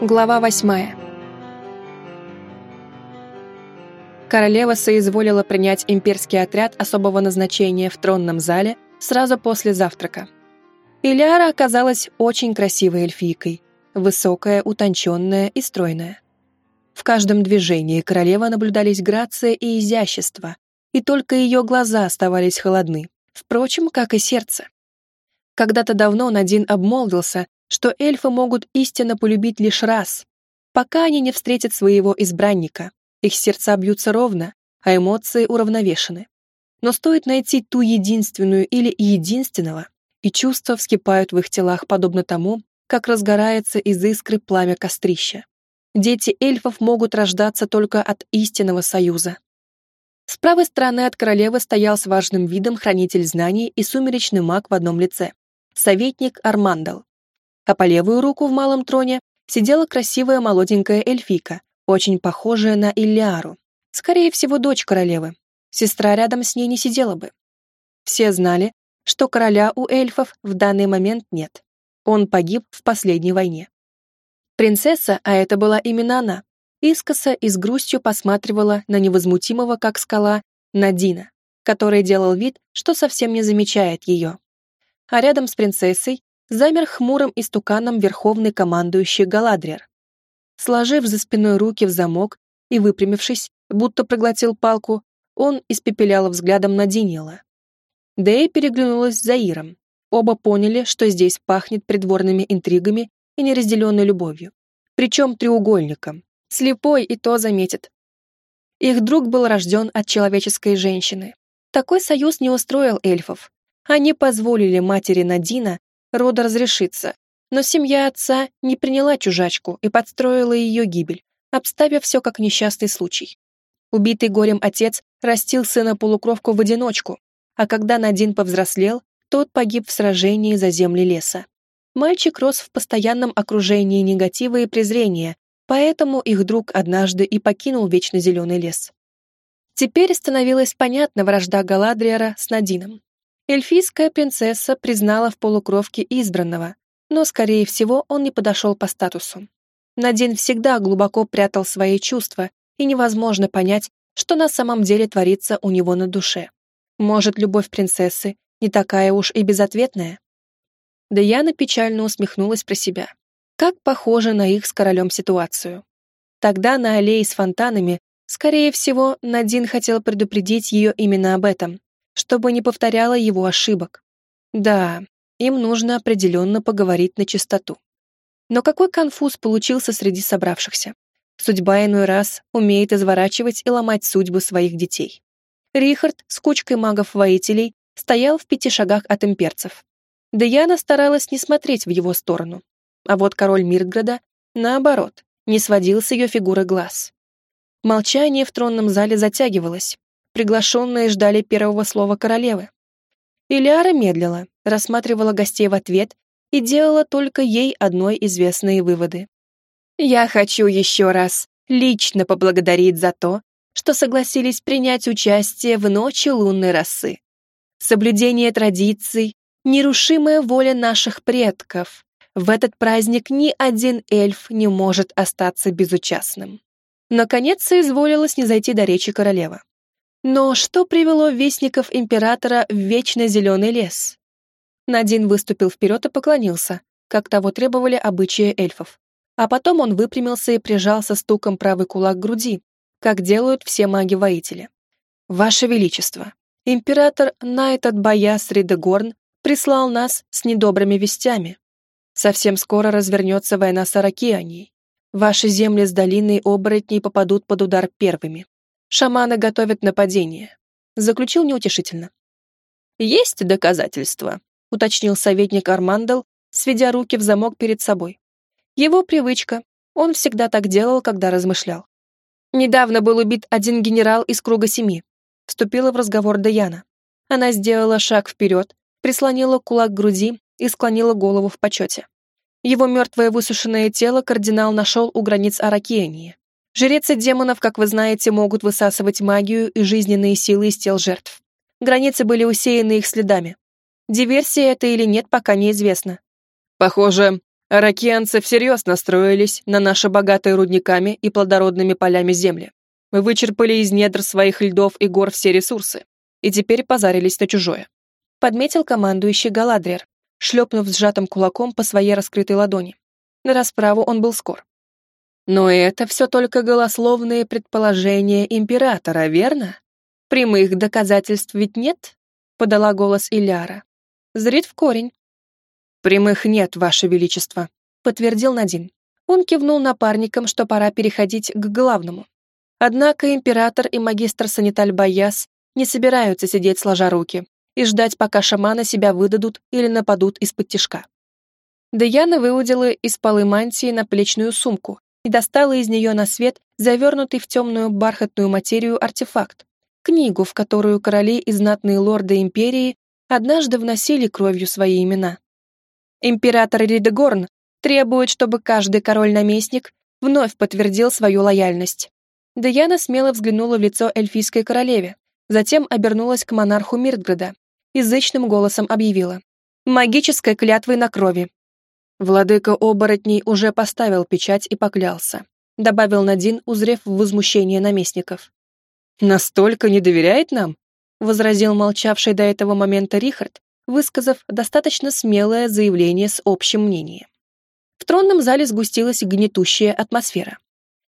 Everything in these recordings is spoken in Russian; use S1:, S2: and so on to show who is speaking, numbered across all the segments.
S1: Глава восьмая. Королева соизволила принять имперский отряд особого назначения в тронном зале сразу после завтрака. Ильяра оказалась очень красивой эльфийкой, высокая, утонченная и стройная. В каждом движении королева наблюдались грация и изящество, и только ее глаза оставались холодны, впрочем, как и сердце. Когда-то давно Надин обмолвился, что эльфы могут истинно полюбить лишь раз, пока они не встретят своего избранника. Их сердца бьются ровно, а эмоции уравновешены. Но стоит найти ту единственную или единственного, и чувства вскипают в их телах подобно тому, как разгорается из искры пламя кострища. Дети эльфов могут рождаться только от истинного союза. С правой стороны от королевы стоял с важным видом хранитель знаний и сумеречный маг в одном лице. Советник Армандал а по левую руку в малом троне сидела красивая молоденькая эльфийка, очень похожая на Иллиару. Скорее всего, дочь королевы. Сестра рядом с ней не сидела бы. Все знали, что короля у эльфов в данный момент нет. Он погиб в последней войне. Принцесса, а это была именно она, искоса и с грустью посматривала на невозмутимого, как скала, Надина, который делал вид, что совсем не замечает ее. А рядом с принцессой замер хмурым истуканом верховный командующий Галадриер. Сложив за спиной руки в замок и выпрямившись, будто проглотил палку, он испепелял взглядом на Динила. Дэй переглянулась с Заиром. Оба поняли, что здесь пахнет придворными интригами и неразделенной любовью. Причем треугольником. Слепой и то заметит. Их друг был рожден от человеческой женщины. Такой союз не устроил эльфов. Они позволили матери Надина рода разрешится. Но семья отца не приняла чужачку и подстроила ее гибель, обставив все как несчастный случай. Убитый горем отец растил сына-полукровку в одиночку, а когда Надин повзрослел, тот погиб в сражении за земли леса. Мальчик рос в постоянном окружении негатива и презрения, поэтому их друг однажды и покинул вечно зеленый лес. Теперь становилась понятна вражда Галадриера с Надином. Эльфийская принцесса признала в полукровке избранного, но, скорее всего, он не подошел по статусу. Надин всегда глубоко прятал свои чувства, и невозможно понять, что на самом деле творится у него на душе. Может, любовь принцессы не такая уж и безответная? Даяна печально усмехнулась про себя. Как похоже на их с королем ситуацию. Тогда на аллее с фонтанами, скорее всего, Надин хотел предупредить ее именно об этом, чтобы не повторяла его ошибок. Да, им нужно определенно поговорить на чистоту. Но какой конфуз получился среди собравшихся. Судьба иной раз умеет изворачивать и ломать судьбы своих детей. Рихард с кучкой магов-воителей стоял в пяти шагах от имперцев. Даяна старалась не смотреть в его сторону. А вот король Миртграда, наоборот, не сводил с ее фигуры глаз. Молчание в тронном зале затягивалось, Приглашенные ждали первого слова королевы. Ильяра медлила, рассматривала гостей в ответ и делала только ей одной известные выводы. «Я хочу еще раз лично поблагодарить за то, что согласились принять участие в ночи лунной росы. Соблюдение традиций, нерушимая воля наших предков. В этот праздник ни один эльф не может остаться безучастным». Наконец соизволилась не зайти до речи королева. Но что привело вестников императора в вечно зеленый лес? Надин выступил вперед и поклонился, как того требовали обычаи эльфов. А потом он выпрямился и прижался стуком правый кулак к груди, как делают все маги-воители. «Ваше Величество, император Найтат Баяс Ридегорн прислал нас с недобрыми вестями. Совсем скоро развернется война с Аракианией. Ваши земли с долиной оборотней попадут под удар первыми. Шаманы готовят нападение. Заключил неутешительно. Есть доказательства, уточнил советник Армандел, сведя руки в замок перед собой. Его привычка. Он всегда так делал, когда размышлял. Недавно был убит один генерал из круга семи. Вступила в разговор Даяна. Она сделала шаг вперед, прислонила кулак к груди и склонила голову в почете. Его мертвое высушенное тело кардинал нашел у границ Аракиении. Жрецы демонов, как вы знаете, могут высасывать магию и жизненные силы из тел жертв. Границы были усеяны их следами. Диверсия это или нет, пока неизвестно.
S2: Похоже,
S1: Аракианцы всерьез настроились на наши богатые рудниками и плодородными полями земли. Мы вычерпали из недр своих льдов и гор все ресурсы, и теперь позарились на чужое. Подметил командующий Галадриер, шлепнув сжатым кулаком по своей раскрытой ладони. На расправу он был скор. Но это все только голословные предположения императора, верно? Прямых доказательств ведь нет? Подала голос Иляра. Зрит в корень. Прямых нет, ваше величество, подтвердил Надин. Он кивнул напарникам, что пора переходить к главному. Однако император и магистр Саниталь Баяс не собираются сидеть сложа руки и ждать, пока шаманы себя выдадут или нападут из-под тишка. Даяна выудила из полы мантии наплечную сумку и достала из нее на свет завернутый в темную бархатную материю артефакт, книгу, в которую короли и знатные лорды империи однажды вносили кровью свои имена. Император Ридегорн требует, чтобы каждый король-наместник вновь подтвердил свою лояльность. Даяна смело взглянула в лицо эльфийской королеве, затем обернулась к монарху Миртграда и зычным голосом объявила «Магической клятвой на крови, Владыка оборотней уже поставил печать и поклялся. Добавил Надин, узрев возмущение наместников. «Настолько не доверяет нам?» возразил молчавший до этого момента Рихард, высказав достаточно смелое заявление с общим мнением. В тронном зале сгустилась гнетущая атмосфера.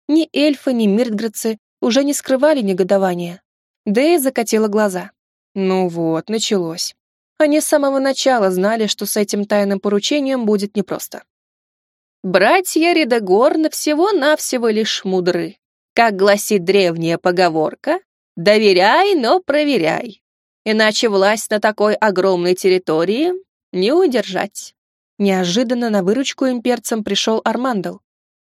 S1: Ни эльфы, ни миртградцы уже не скрывали негодования. Дэя закатила глаза. Ну вот, началось. Они с самого начала знали, что с этим тайным поручением будет непросто. Братья Редогорна всего-навсего лишь мудры. Как гласит древняя поговорка, «Доверяй, но проверяй». Иначе власть на такой огромной территории не удержать. Неожиданно на выручку имперцам пришел Армандл.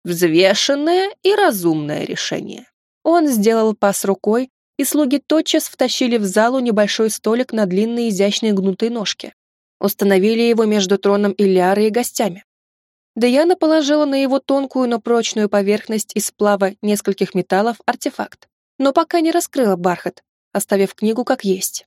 S1: Взвешенное и разумное решение. Он сделал пас рукой, и слуги тотчас втащили в залу небольшой столик на длинной изящной гнутой ножке. Установили его между троном Ильяры и гостями. Даяна положила на его тонкую, но прочную поверхность из сплава нескольких металлов артефакт, но пока не раскрыла бархат, оставив книгу как есть.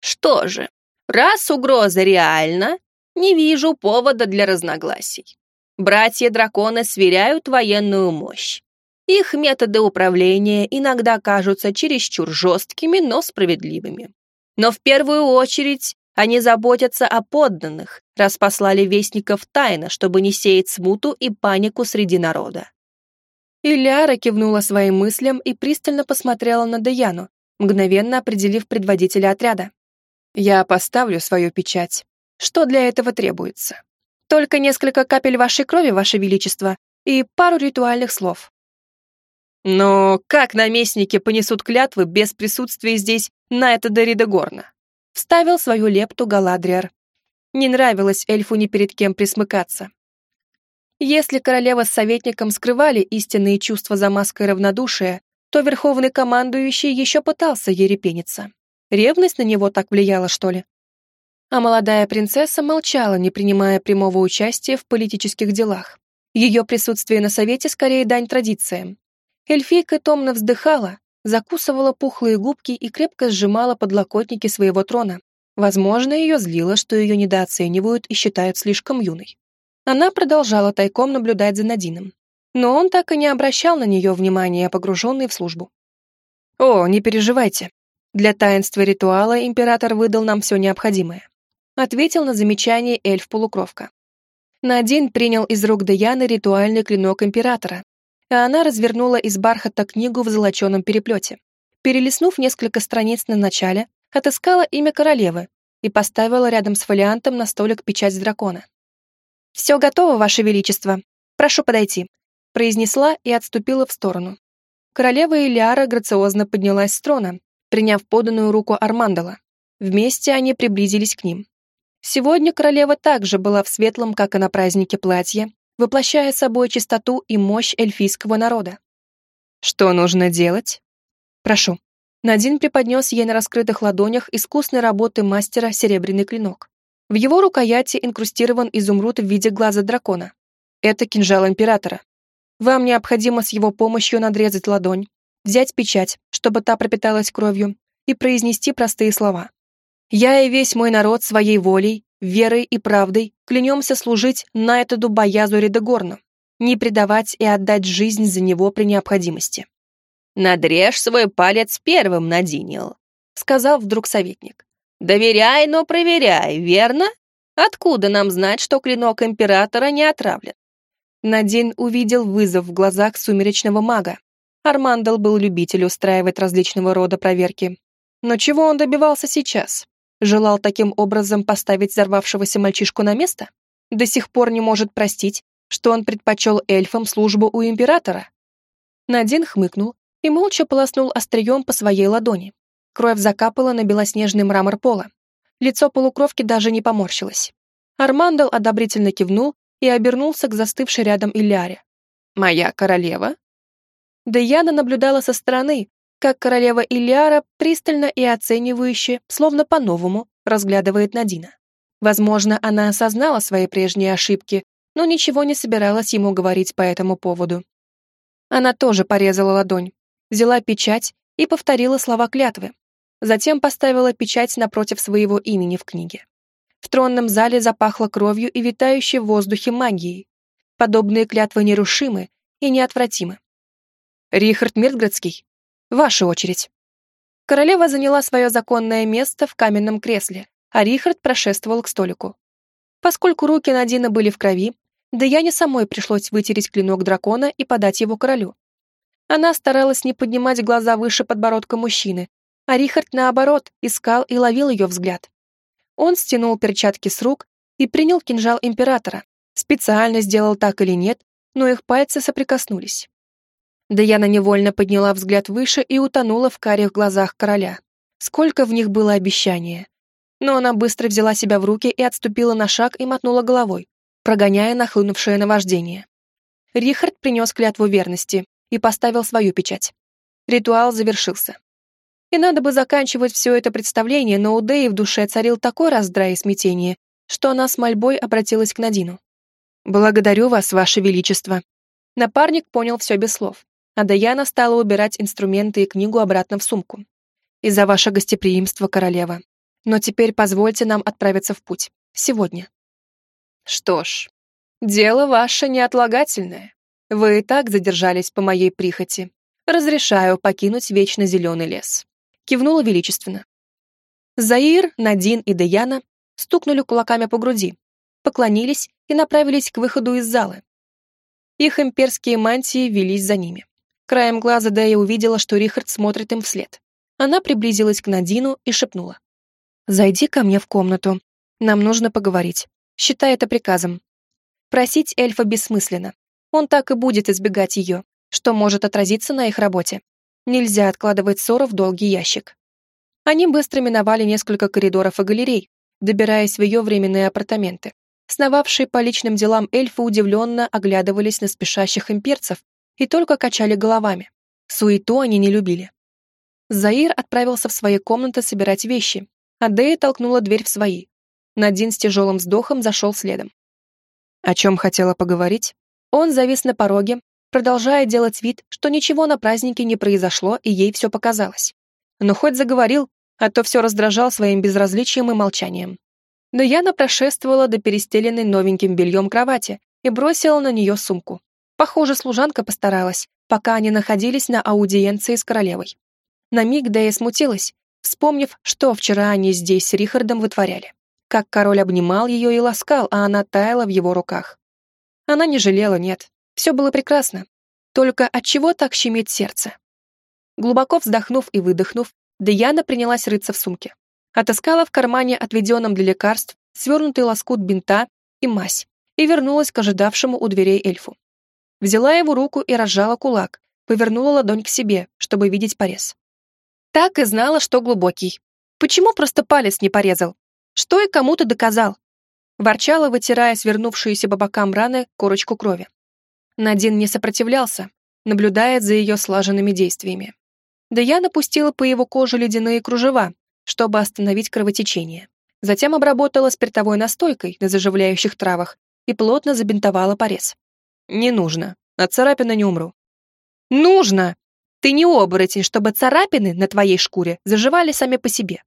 S1: «Что же, раз угроза реальна, не вижу повода для разногласий. Братья-драконы сверяют военную мощь. Их методы управления иногда кажутся чересчур жесткими, но справедливыми. Но в первую очередь они заботятся о подданных, раз послали вестников тайно, чтобы не сеять смуту и панику среди народа. Ильяра кивнула своим мыслям и пристально посмотрела на Даяну, мгновенно определив предводителя отряда. «Я поставлю свою печать. Что для этого требуется? Только несколько капель вашей крови, ваше величество, и пару ритуальных слов. Но как наместники понесут клятвы без присутствия здесь Найта Дорида Горна? Вставил свою лепту Галадриар. Не нравилось эльфу ни перед кем присмыкаться. Если королева с советником скрывали истинные чувства за маской равнодушия, то верховный командующий еще пытался ерепениться. Ревность на него так влияла, что ли? А молодая принцесса молчала, не принимая прямого участия в политических делах. Ее присутствие на совете скорее дань традициям, Эльфийка томно вздыхала, закусывала пухлые губки и крепко сжимала подлокотники своего трона. Возможно, ее злило, что ее недооценивают и считают слишком юной. Она продолжала тайком наблюдать за Надином. Но он так и не обращал на нее внимания, погруженный в службу. «О, не переживайте. Для таинства ритуала император выдал нам все необходимое», ответил на замечание эльф-полукровка. Надин принял из рук Даяны ритуальный клинок императора, а она развернула из бархата книгу в золоченом переплете. Перелистнув несколько страниц на начале, отыскала имя королевы и поставила рядом с фолиантом на столик печать дракона. «Все готово, Ваше Величество. Прошу подойти», произнесла и отступила в сторону. Королева Илиара грациозно поднялась с трона, приняв поданную руку Армандала. Вместе они приблизились к ним. Сегодня королева также была в светлом, как и на празднике, платье, воплощая собой чистоту и мощь эльфийского народа. Что нужно делать? Прошу. Надин преподнес ей на раскрытых ладонях искусной работы мастера серебряный клинок. В его рукояти инкрустирован изумруд в виде глаза дракона. Это кинжал императора. Вам необходимо с его помощью надрезать ладонь, взять печать, чтобы та пропиталась кровью, и произнести простые слова. «Я и весь мой народ своей волей верой и правдой клянемся служить Найтеду Боязу Редегорну, не предавать и отдать жизнь за него при необходимости.
S2: «Надрежь свой палец первым, Надинил», — сказал вдруг советник. «Доверяй, но проверяй, верно? Откуда нам знать, что клинок императора не отравлен?»
S1: Надин увидел вызов в глазах сумеречного мага. Армандел был любитель устраивать различного рода проверки. Но чего он добивался сейчас? Желал таким образом поставить взорвавшегося мальчишку на место? До сих пор не может простить, что он предпочел эльфам службу у императора. Надин хмыкнул и молча полоснул острием по своей ладони. Кровь закапала на белоснежный мрамор пола. Лицо полукровки даже не поморщилось. Армандал одобрительно кивнул и обернулся к застывшей рядом Ильяре. «Моя королева?» Деяна наблюдала со стороны, как королева Ильяра пристально и оценивающе, словно по-новому, разглядывает Надина. Возможно, она осознала свои прежние ошибки, но ничего не собиралась ему говорить по этому поводу. Она тоже порезала ладонь, взяла печать и повторила слова клятвы. Затем поставила печать напротив своего имени в книге. В тронном зале запахло кровью и витающей в воздухе магией. Подобные клятвы нерушимы и неотвратимы. Рихард Миртградский, Ваша очередь». Королева заняла свое законное место в каменном кресле, а Рихард прошествовал к столику. Поскольку руки Надина были в крови, да я не самой пришлось вытереть клинок дракона и подать его королю. Она старалась не поднимать глаза выше подбородка мужчины, а Рихард, наоборот, искал и ловил ее взгляд. Он стянул перчатки с рук и принял кинжал императора. Специально сделал так или нет, но их пальцы соприкоснулись. Даяна невольно подняла взгляд выше и утонула в карих глазах короля. Сколько в них было обещания. Но она быстро взяла себя в руки и отступила на шаг и мотнула головой, прогоняя нахлынувшее наваждение. Рихард принес клятву верности и поставил свою печать. Ритуал завершился. И надо бы заканчивать все это представление, но у Дэи в душе царил такой раздрай и смятение, что она с мольбой обратилась к Надину. «Благодарю вас, ваше величество». Напарник понял все без слов а Даяна стала убирать инструменты и книгу обратно в сумку. «Из-за ваше гостеприимство, королева. Но теперь позвольте нам отправиться в путь. Сегодня». «Что ж, дело ваше неотлагательное. Вы и так задержались по моей прихоти. Разрешаю покинуть вечно зеленый лес». Кивнула величественно. Заир, Надин и Даяна стукнули кулаками по груди, поклонились и направились к выходу из зала. Их имперские мантии велись за ними. Краем глаза Дэя увидела, что Рихард смотрит им вслед. Она приблизилась к Надину и шепнула. «Зайди ко мне в комнату. Нам нужно поговорить. Считай это приказом. Просить эльфа бессмысленно. Он так и будет избегать ее, что может отразиться на их работе. Нельзя откладывать ссору в долгий ящик». Они быстро миновали несколько коридоров и галерей, добираясь в ее временные апартаменты. Сновавшие по личным делам эльфы удивленно оглядывались на спешащих имперцев и только качали головами. Суету они не любили. Заир отправился в свои комнаты собирать вещи, а Дэя толкнула дверь в свои. Надин с тяжелым вздохом зашел следом. О чем хотела поговорить? Он завис на пороге, продолжая делать вид, что ничего на празднике не произошло и ей все показалось. Но хоть заговорил, а то все раздражал своим безразличием и молчанием. Но Яна прошествовала до перестеленной новеньким бельем кровати и бросила на нее сумку. Похоже, служанка постаралась, пока они находились на аудиенции с королевой. На миг Дэя смутилась, вспомнив, что вчера они здесь с Рихардом вытворяли. Как король обнимал ее и ласкал, а она таяла в его руках. Она не жалела, нет. Все было прекрасно. Только от чего так щемит сердце? Глубоко вздохнув и выдохнув, Деяна принялась рыться в сумке. Отыскала в кармане, отведенном для лекарств, свернутый лоскут бинта и мазь, и вернулась к ожидавшему у дверей эльфу. Взяла его руку и разжала кулак, повернула ладонь к себе, чтобы видеть порез. Так и знала, что глубокий. Почему просто палец не порезал? Что и кому-то доказал? Ворчала, вытирая свернувшуюся по бокам раны корочку крови. Надин не сопротивлялся, наблюдая за ее слаженными действиями. Да я напустила по его коже ледяные кружева, чтобы остановить кровотечение. Затем обработала спиртовой настойкой на заживляющих травах и плотно забинтовала порез. «Не нужно. От царапины не умру». «Нужно! Ты не оборотень, чтобы царапины на твоей шкуре заживали сами по себе».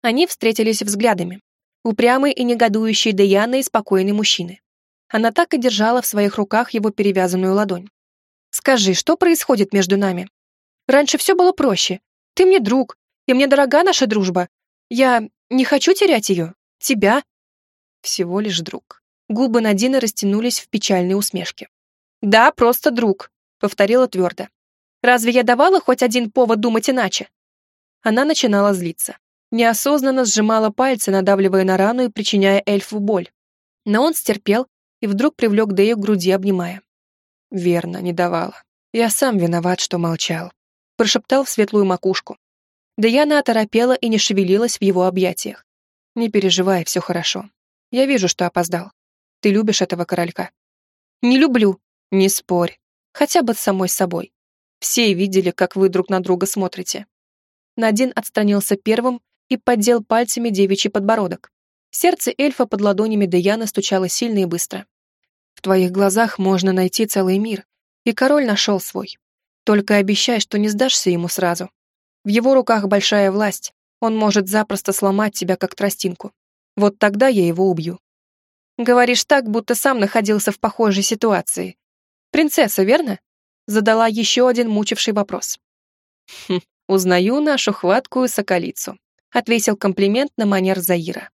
S1: Они встретились взглядами. упрямый и негодующий Деяна и спокойный мужчины. Она так и держала в своих руках его перевязанную ладонь. «Скажи, что происходит между нами? Раньше все было проще. Ты мне друг, и мне дорога наша дружба. Я не хочу терять ее. Тебя». Всего лишь друг. Губы Надины растянулись в печальной усмешке. «Да, просто друг», — повторила твердо. «Разве я давала хоть один повод думать иначе?» Она начинала злиться. Неосознанно сжимала пальцы, надавливая на рану и причиняя эльфу боль. Но он стерпел и вдруг привлек Дэю к груди, обнимая. «Верно, не давала. Я сам виноват, что молчал», — прошептал в светлую макушку. Даяна оторопела и не шевелилась в его объятиях. «Не переживай, все хорошо. Я вижу, что опоздал. Ты любишь этого королька?» «Не люблю». «Не спорь. Хотя бы с самой собой. Все видели, как вы друг на друга смотрите». Надин отстранился первым и поддел пальцами девичий подбородок. Сердце эльфа под ладонями Деяна стучало сильно и быстро. «В твоих глазах можно найти целый мир, и король нашел свой. Только обещай, что не сдашься ему сразу. В его руках большая власть, он может запросто сломать тебя, как тростинку. Вот тогда я его убью». «Говоришь так, будто сам находился в похожей ситуации. Принцесса, верно?» Задала еще один мучивший вопрос. «Хм, узнаю нашу хваткую соколицу», отвесил комплимент на манер Заира.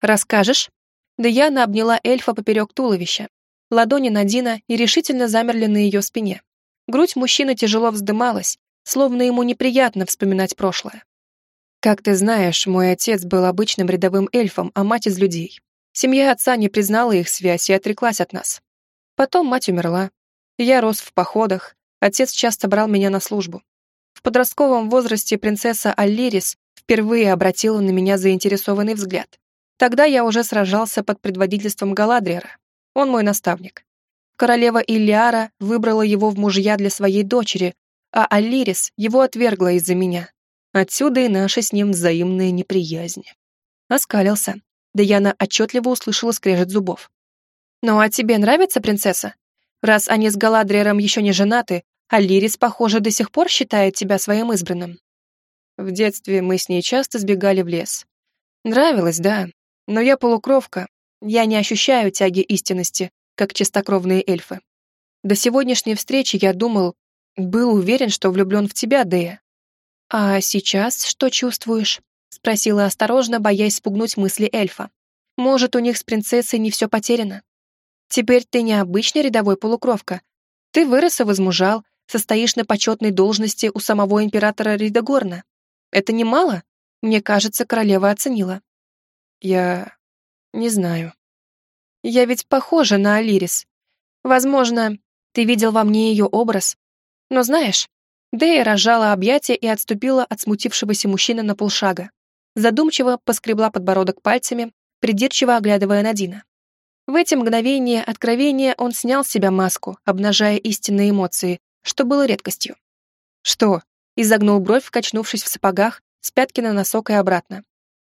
S1: «Расскажешь?» Даяна обняла эльфа поперек туловища. Ладони Надина нерешительно замерли на ее спине. Грудь мужчины тяжело вздымалась, словно ему неприятно вспоминать прошлое. «Как ты знаешь, мой отец был обычным рядовым эльфом, а мать из людей. Семья отца не признала их связь и отреклась от нас. Потом мать умерла. Я рос в походах, отец часто брал меня на службу. В подростковом возрасте принцесса Аллирис впервые обратила на меня заинтересованный взгляд. Тогда я уже сражался под предводительством Галадриера. Он мой наставник. Королева Иллиара выбрала его в мужья для своей дочери, а Аллирис его отвергла из-за меня. Отсюда и наша с ним взаимная неприязнь. Оскалился. Даяна отчетливо услышала скрежет зубов. «Ну а тебе нравится принцесса? Раз они с Галадриером еще не женаты, Аллирис, похоже, до сих пор считает тебя своим избранным». В детстве мы с ней часто сбегали в лес. Нравилось, да, но я полукровка, я не ощущаю тяги истинности, как чистокровные эльфы. До сегодняшней встречи я думал, был уверен, что влюблен в тебя, Дея. А сейчас что чувствуешь? Спросила осторожно, боясь спугнуть мысли эльфа. Может, у них с принцессой не все потеряно? Теперь ты не обычный рядовой полукровка. Ты вырос и возмужал, состоишь на почетной должности у самого императора Ридогорна. Это немало? Мне кажется, королева оценила. Я... не знаю. Я ведь похожа на Алирис. Возможно, ты видел во мне ее образ. Но знаешь, Дэя разжала объятия и отступила от смутившегося мужчины на полшага. Задумчиво поскребла подбородок пальцами, придирчиво оглядывая Надина. В эти мгновения откровения он снял с себя маску, обнажая истинные эмоции, что было редкостью. «Что?» изогнул бровь, качнувшись в сапогах, с пятки на носок и обратно.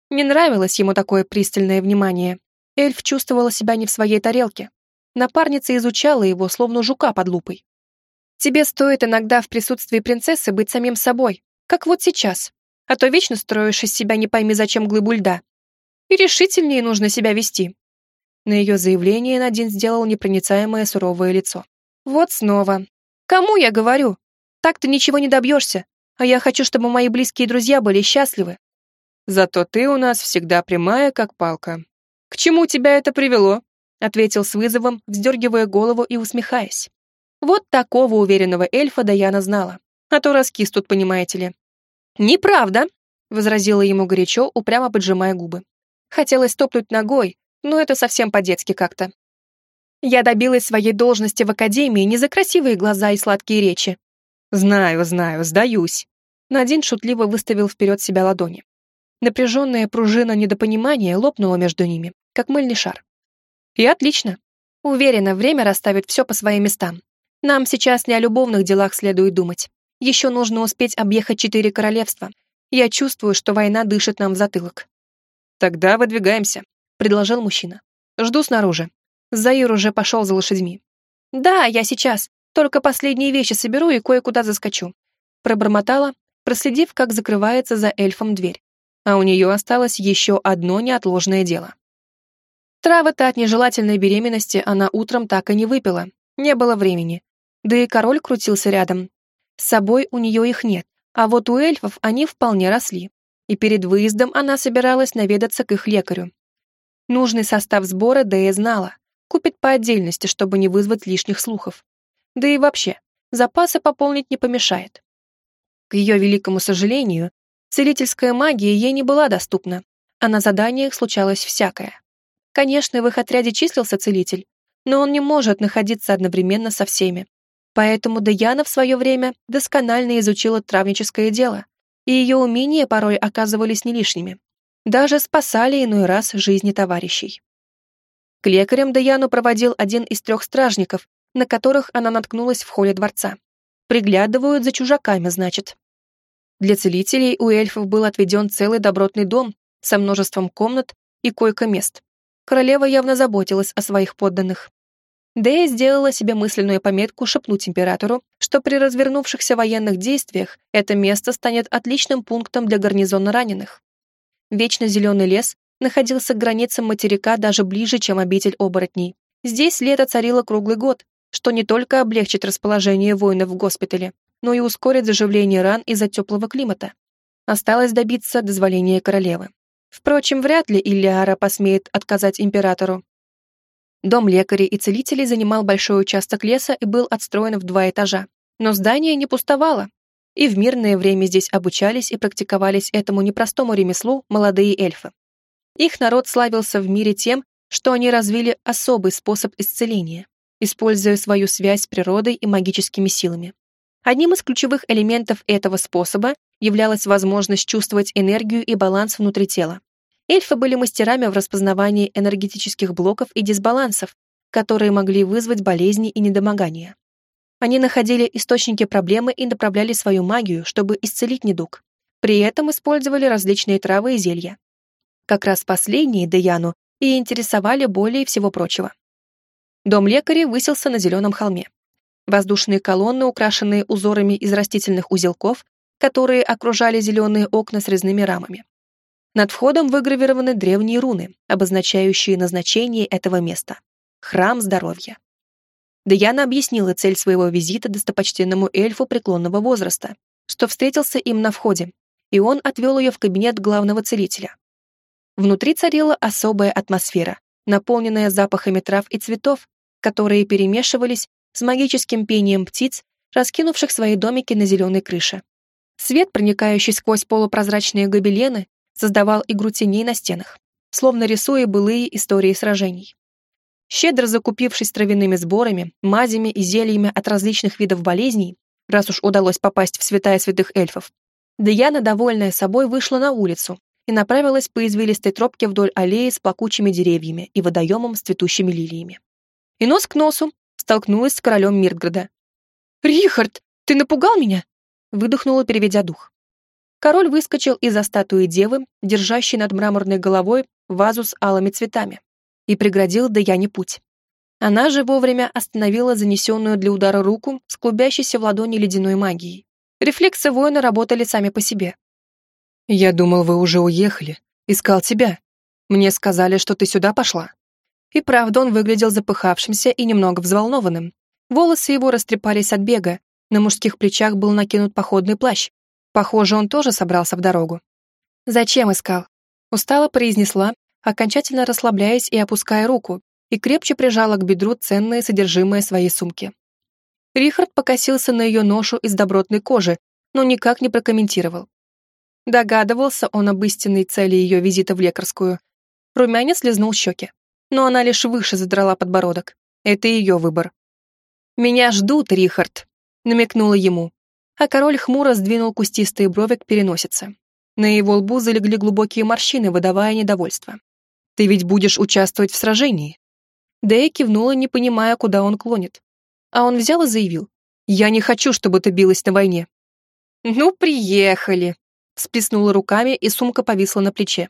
S1: Не нравилось ему такое пристальное внимание. Эльф чувствовала себя не в своей тарелке. Напарница изучала его, словно жука под лупой. «Тебе стоит иногда в присутствии принцессы быть самим собой, как вот сейчас, а то вечно строишь из себя не пойми зачем глыбу льда. И решительнее нужно себя вести». На ее заявление Надин сделал непроницаемое суровое лицо. «Вот снова. Кому я говорю? Так ты ничего не добьешься а я хочу, чтобы мои близкие друзья были счастливы. Зато ты у нас всегда прямая, как палка. К чему тебя это привело? Ответил с вызовом, вздергивая голову и усмехаясь. Вот такого уверенного эльфа Даяна знала. А то раскис тут, понимаете ли. «Неправда», — возразила ему горячо, упрямо поджимая губы. Хотелось топнуть ногой, но это совсем по-детски как-то. Я добилась своей должности в академии не за красивые глаза и сладкие речи, «Знаю, знаю, сдаюсь». Надин шутливо выставил вперед себя ладони. Напряженная пружина недопонимания лопнула между ними, как мыльный шар. И отлично. Уверена, время расставит все по своим местам. Нам сейчас не о любовных делах следует думать. Еще нужно успеть объехать четыре королевства. Я чувствую, что война дышит нам в затылок. Тогда выдвигаемся, предложил мужчина. Жду снаружи. Заир уже пошел за лошадьми. Да, я сейчас. Только последние вещи соберу и кое-куда заскочу. Пробормотала, проследив, как закрывается за эльфом дверь. а у нее осталось еще одно неотложное дело. Травы-то от нежелательной беременности она утром так и не выпила, не было времени. Да и король крутился рядом. С собой у нее их нет, а вот у эльфов они вполне росли. И перед выездом она собиралась наведаться к их лекарю. Нужный состав сбора Дэя знала. Купит по отдельности, чтобы не вызвать лишних слухов. Да и вообще, запасы пополнить не помешает. К ее великому сожалению, целительская магия ей не была доступна, а на заданиях случалось всякое. Конечно, в их отряде числился целитель, но он не может находиться одновременно со всеми. Поэтому Даяна в свое время досконально изучила травническое дело, и ее умения порой оказывались не лишними. Даже спасали иной раз жизни товарищей. К лекарям Даяну проводил один из трех стражников, на которых она наткнулась в холле дворца. Приглядывают за чужаками, значит. Для целителей у эльфов был отведен целый добротный дом со множеством комнат и койко-мест. Королева явно заботилась о своих подданных. Дэя сделала себе мысленную пометку шепнуть императору, что при развернувшихся военных действиях это место станет отличным пунктом для гарнизона раненых. Вечно зеленый лес находился к границам материка даже ближе, чем обитель оборотней. Здесь лето царило круглый год, что не только облегчит расположение воинов в госпитале, но и ускорит заживление ран из-за теплого климата. Осталось добиться дозволения королевы. Впрочем, вряд ли Иллиара посмеет отказать императору, Дом лекарей и целителей занимал большой участок леса и был отстроен в два этажа. Но здание не пустовало, и в мирное время здесь обучались и практиковались этому непростому ремеслу молодые эльфы. Их народ славился в мире тем, что они развили особый способ исцеления, используя свою связь с природой и магическими силами. Одним из ключевых элементов этого способа являлась возможность чувствовать энергию и баланс внутри тела. Эльфы были мастерами в распознавании энергетических блоков и дисбалансов, которые могли вызвать болезни и недомогания. Они находили источники проблемы и направляли свою магию, чтобы исцелить недуг. При этом использовали различные травы и зелья. Как раз последние Деяну и интересовали более всего прочего. Дом лекаря высился на зеленом холме. Воздушные колонны, украшенные узорами из растительных узелков, которые окружали зеленые окна с резными рамами. Над входом выгравированы древние руны, обозначающие назначение этого места — храм здоровья. Даяна объяснила цель своего визита достопочтенному эльфу преклонного возраста, что встретился им на входе, и он отвел ее в кабинет главного целителя. Внутри царила особая атмосфера, наполненная запахами трав и цветов, которые перемешивались с магическим пением птиц, раскинувших свои домики на зеленой крыше. Свет, проникающий сквозь полупрозрачные гобелены, создавал игру теней на стенах, словно рисуя былые истории сражений. Щедро закупившись травяными сборами, мазями и зельями от различных видов болезней, раз уж удалось попасть в святая святых эльфов, Даяна, довольная собой, вышла на улицу и направилась по извилистой тропке вдоль аллеи с плакучими деревьями и водоемом с цветущими лилиями. И нос к носу столкнулась с королем Миртграда. «Рихард, ты напугал меня?» выдохнула, переведя дух. Король выскочил из-за статуи девы, держащей над мраморной головой вазу с алыми цветами, и преградил Даяне путь. Она же вовремя остановила занесенную для удара руку с клубящейся в ладони ледяной магией. Рефлексы воина работали сами по себе. «Я думал, вы уже уехали. Искал тебя. Мне сказали, что ты сюда пошла». И правда, он выглядел запыхавшимся и немного взволнованным. Волосы его растрепались от бега, на мужских плечах был накинут походный плащ, Похоже, он тоже собрался в дорогу. «Зачем искал?» Устало произнесла, окончательно расслабляясь и опуская руку, и крепче прижала к бедру ценное содержимое своей сумки. Рихард покосился на ее ношу из добротной кожи, но никак не прокомментировал. Догадывался он об истинной цели ее визита в лекарскую. Румянец лизнул щеки, но она лишь выше задрала подбородок. Это ее выбор. «Меня ждут, Рихард», — намекнула ему, а король хмуро сдвинул кустистые брови к переносице. На его лбу залегли глубокие морщины, выдавая недовольство. «Ты ведь будешь участвовать в сражении?» Дэя кивнула, не понимая, куда он клонит. А он взял и заявил. «Я не хочу, чтобы ты билась на войне». «Ну, приехали!» Сплеснула руками, и сумка повисла на плече.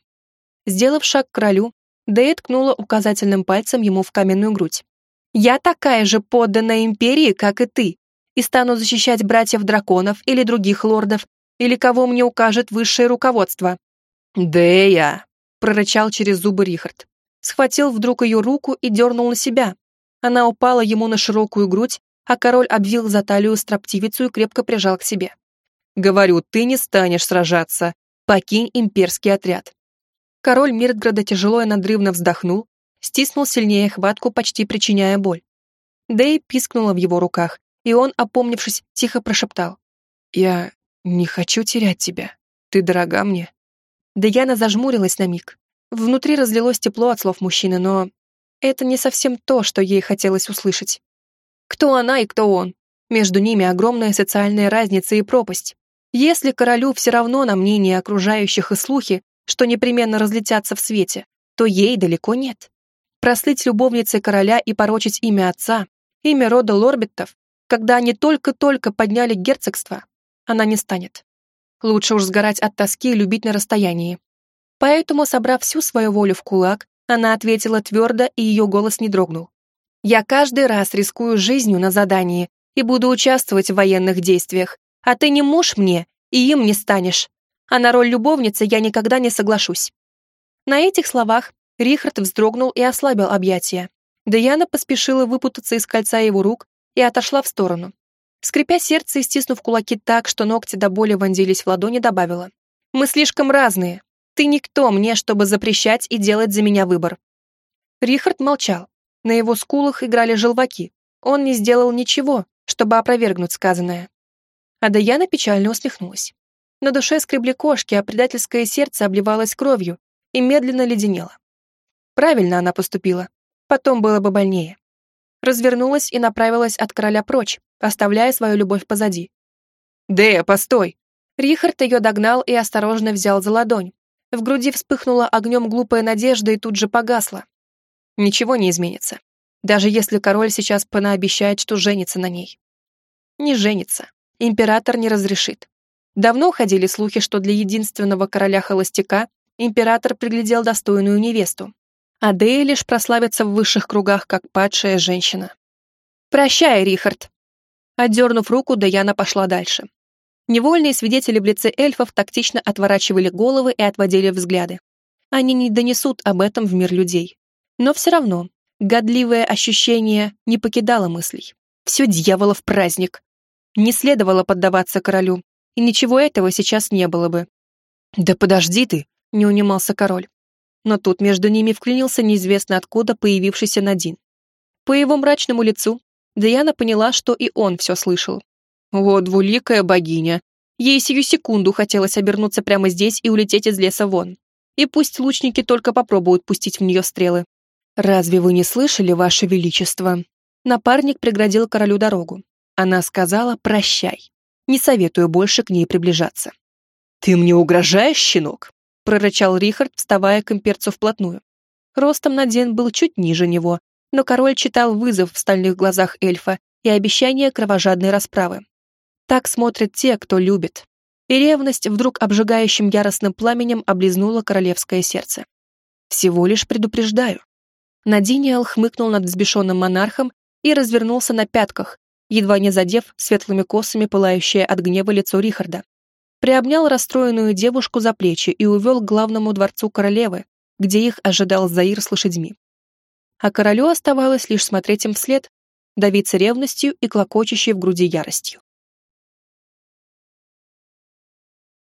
S1: Сделав шаг к королю, Дэя ткнула указательным пальцем ему в каменную грудь. «Я такая же подданная империи, как и ты и стану защищать братьев-драконов или других лордов, или кого мне укажет высшее руководство. «Дея!» — прорычал через зубы Рихард. Схватил вдруг ее руку и дернул на себя. Она упала ему на широкую грудь, а король обвил за талию строптивицу и крепко прижал к себе. «Говорю, ты не станешь сражаться. Покинь имперский отряд». Король Миртграда тяжело и надрывно вздохнул, стиснул сильнее хватку, почти причиняя боль. Дэй пискнула в его руках, и он, опомнившись, тихо прошептал. «Я не хочу терять тебя. Ты дорога мне». Даяна зажмурилась на миг. Внутри разлилось тепло от слов мужчины, но это не совсем то, что ей хотелось услышать. Кто она и кто он? Между ними огромная социальная разница и пропасть. Если королю все равно на мнение окружающих и слухи, что непременно разлетятся в свете, то ей далеко нет. Прослыть любовницей короля и порочить имя отца, имя рода Лорбиттов, когда они только-только подняли герцогство, она не станет. Лучше уж сгорать от тоски и любить на расстоянии. Поэтому, собрав всю свою волю в кулак, она ответила твердо, и ее голос не дрогнул. «Я каждый раз рискую жизнью на задании и буду участвовать в военных действиях, а ты не муж мне, и им не станешь. А на роль любовницы я никогда не соглашусь». На этих словах Рихард вздрогнул и ослабил объятия. Даяна поспешила выпутаться из кольца его рук и отошла в сторону. Скрипя сердце и стиснув кулаки так, что ногти до боли вонзились в ладони, добавила. «Мы слишком разные. Ты никто мне, чтобы запрещать и делать за меня выбор». Рихард молчал. На его скулах играли желваки. Он не сделал ничего, чтобы опровергнуть сказанное. А Даяна печально усмехнулась. На душе скребли кошки, а предательское сердце обливалось кровью и медленно леденело. Правильно она поступила. Потом было бы больнее. Развернулась и направилась от короля прочь, оставляя свою любовь позади. «Дея, постой!» Рихард ее догнал и осторожно взял за ладонь, в груди вспыхнула огнем глупая надежда и тут же погасла. Ничего не изменится. Даже если король сейчас понаобещает, что женится на ней. Не женится. Император не разрешит. Давно ходили слухи, что для единственного короля-холостяка император приглядел достойную невесту. А Дея лишь прославится в высших кругах, как падшая женщина. «Прощай, Рихард!» Отдернув руку, Даяна пошла дальше. Невольные свидетели в лице эльфов тактично отворачивали головы и отводили взгляды. Они не донесут об этом в мир людей. Но все равно, годливое ощущение не покидало мыслей. Все дьяволов праздник. Не следовало поддаваться королю, и ничего этого сейчас не было бы. «Да подожди ты!» — не унимался король. Но тут между ними вклинился неизвестно откуда появившийся Надин. По его мрачному лицу Диана поняла, что и он все слышал. Вот двуликая богиня. Ей сию секунду хотелось обернуться прямо здесь и улететь из леса вон. И пусть лучники только попробуют пустить в нее стрелы. «Разве вы не слышали, Ваше Величество?» Напарник преградил королю дорогу. Она сказала «прощай». Не советую больше к ней приближаться. «Ты мне угрожаешь, щенок?» Прорычал Рихард, вставая к имперцу вплотную. Ростом Наден был чуть ниже него, но король читал вызов в стальных глазах эльфа и обещание кровожадной расправы. Так смотрят те, кто любит. И ревность вдруг обжигающим яростным пламенем облизнула королевское сердце. Всего лишь предупреждаю. Надиниал хмыкнул над взбешенным монархом и развернулся на пятках, едва не задев светлыми косами пылающее от гнева лицо Рихарда. Приобнял расстроенную девушку за плечи и увел к главному дворцу королевы, где их ожидал Заир с лошадьми. А королю оставалось лишь смотреть им вслед, давиться ревностью и клокочущей в груди яростью.